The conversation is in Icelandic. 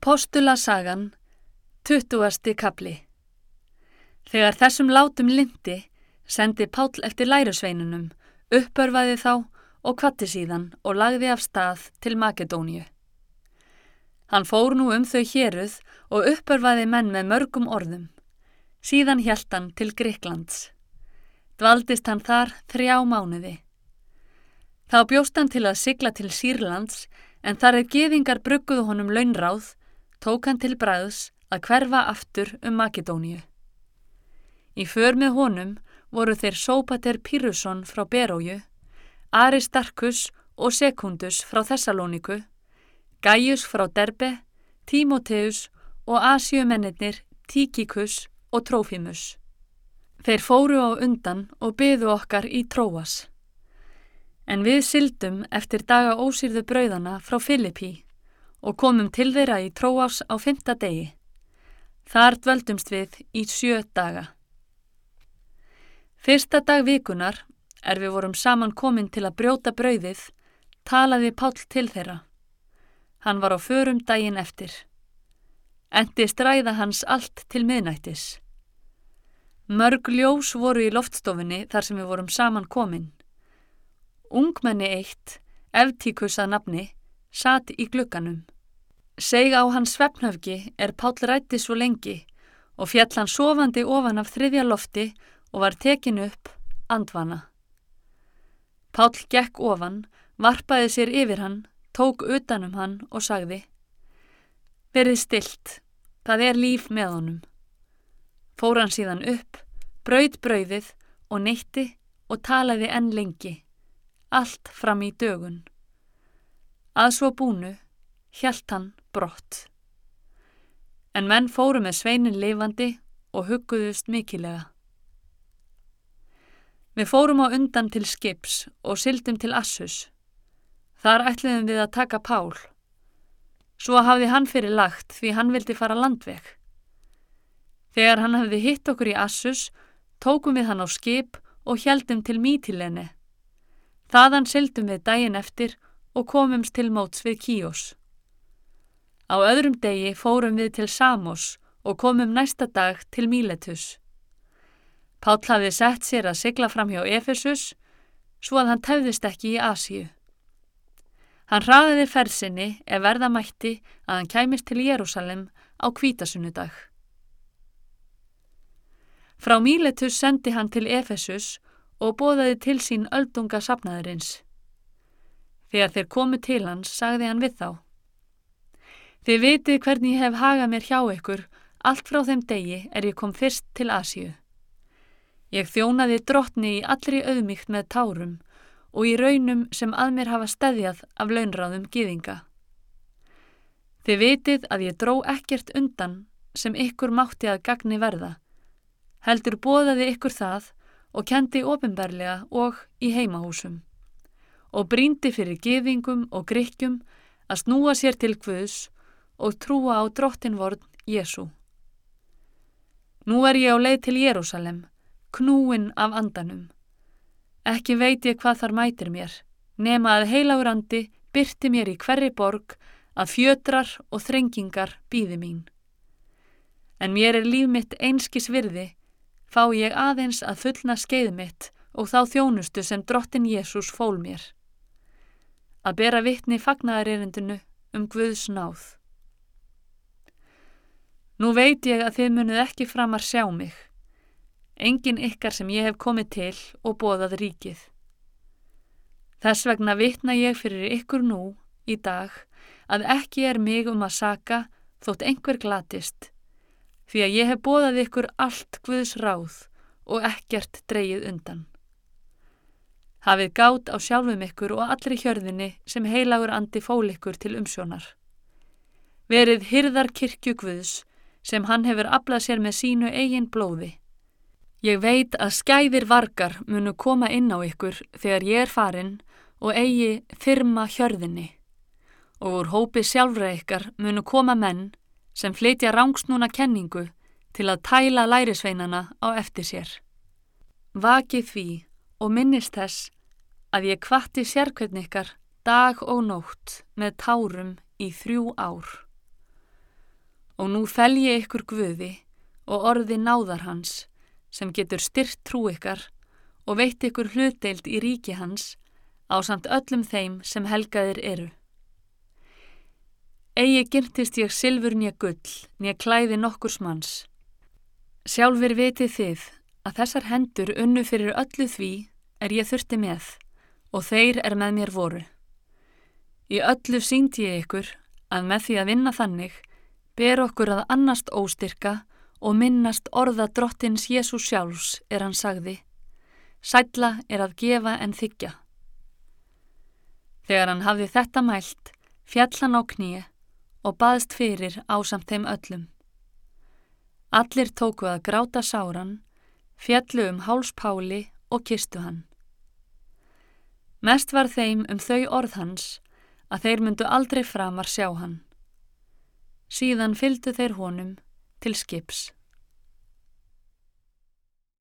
Postula sagan, 20. kapli Þegar þessum látum lindi, sendi Páll eftir lærusveinunum, uppörfaði þá og kvatti síðan og lagði af stað til Makedóniu. Hann fór nú um þau héruð og uppörfaði menn með mörgum orðum. Síðan hjælt hann til Gríklands. Dvaldist hann þar þrjá mánuði. Þá bjóst hann til að sigla til Sýrlands en þar er geðingar brugguðu honum launráð tók hann til bræðs að hverfa aftur um Makedóníu. Í för með honum voru þeir Sópater Pírusson frá Beróju, Aristarkus og Sekundus frá Þessalóniku, Gaius frá Derbe, Tímoteus og Asiumennir Tíkikus og Trófimus. Þeir fóru á undan og byðu okkar í Tróas. En við syldum eftir daga ósýrðu brauðana frá Filippi og komum til þeirra í tróás á fymta degi. Þar dvöldumst við í sjö daga. Fyrsta dag vikunar, er við vorum saman komin til að brjóta brauðið, talaði Páll til þeirra. Hann var á förum daginn eftir. Endi stræða hans allt til miðnættis. Mörg ljós voru í loftstofunni þar sem við vorum saman komin. Ungmenni eitt, eftíkus að nafni, sat í glukkanum. Seg á hans svefnhöfgi er Páll rætti svo lengi og fjall hann sofandi ofan af þriðja lofti og var tekin upp andvana. Páll gekk ofan, varpaði sér yfir hann, tók utanum hann og sagði Verið stilt, það er líf með honum. Fór hann síðan upp, brauð brauðið og neytti og talaði enn lengi, allt fram í dögun. Að svo búnu, hjælt hann brott. En menn fóru með sveinin lifandi og hugguðust mikilega. Við fórum á undan til skips og syldum til Assus. Þar ætluðum við að taka Pál. Svo hafði hann fyrir lagt því hann vildi fara landveg. Þegar hann hafði hitt okkur í Assus, tókum við hann á skip og heldum til Mítilene. Þaðan syldum við daginn eftir og komumst til móts við Kíos. Á öðrum degi fórum við til Samos og komum næsta dag til Míletus. Páll hafði sett sér að sigla fram hjá Efesus svo að hann tefðist ekki í Asíu. Hann hraðiði fersinni ef verða mætti að hann kæmist til Jérúsalem á kvítasunnudag. Frá Míletus sendi hann til Efesus og bóðaði til sín öldunga sapnaðurins. Þegar þeir komu til hans, sagði hann við þá. Þið vitið hvernig ég hef hagað mér hjá ykkur, allt frá þeim degi er ég kom fyrst til Asíu. Ég þjónaði drottni í allri auðmíkt með tárum og í raunum sem að mér hafa stæðjað af launráðum gýðinga. Þið vitið að ég dró ekkert undan sem ykkur mátti að gagni verða, heldur bóðaði ykkur það og kendi ofinberlega og í heimahúsum og bríndi fyrir geðingum og grykkjum að snúa sér til Guðs og trúa á drottinvorn Jésu. Nú er ég á leið til Jérúsalem, knúin af andanum. Ekki veit ég hvað þar mætir mér, nema að heilagurandi byrti mér í hverri borg að fjötrar og þrengingar býði mín. En mér er líf mitt einskis virði, fá ég aðeins að fullna skeið mitt og þá þjónustu sem drottin Jésús fól mér að bera vittni fagnaðaririndinu um Guðs náð. Nú veit ég að þið munuð ekki framar sjá mig, engin ykkar sem ég hef komið til og bóðað ríkið. Þess vegna vittna ég fyrir ykkur nú, í dag, að ekki er mig um að saka þótt einhver glatist, því að ég hef bóðað ykkur allt Guðs ráð og ekkert dreyið undan. Hafið gát á sjálfum ykkur og allri hjörðinni sem heilagur andi fól ykkur til umsjónar. Verið hyrðar kirkjugvöðs sem hann hefur aflað sér með sínu eigin blóði. Ég veit að skæðir vargar munu koma inn á ykkur þegar ég er farin og eigi þyrma hjörðinni. Og úr hópi sjálfra ykkar munu koma menn sem flytja rángsnúna kenningu til að tæla lærisveinana á eftir sér. Vakið því og minnist þess að ég kvatti sérkveitn ykkar dag og nótt með tárum í þrjú ár. Og nú felji ykkur guði og orði náðar hans sem getur styrt trú ykkar og veit ykkur hlutdeild í ríki hans á samt öllum þeim sem helgaðir eru. Egi gyrtist ég silfur nýja gull, nýja klæði nokkurs manns. Sjálfur vitið þið að þessar hendur unnu fyrir öllu því er ég þurfti með og þeir er með mér voru. Í öllu síndi ég ykkur að með því að vinna þannig ber okkur að annast óstyrka og minnast orða drottins Jésús sjálfs er hann sagði Sætla er að gefa en þykja. Þegar hann hafði þetta mælt, fjall hann á kníi og baðst fyrir ásamt þeim öllum. Allir tóku að gráta sáran, fjallu um hálspáli og kistu hann. Mest var þeim um þau orð hans að þeir myndu aldrei framar sjá hann. Síðan fylgdu þeir honum til skips.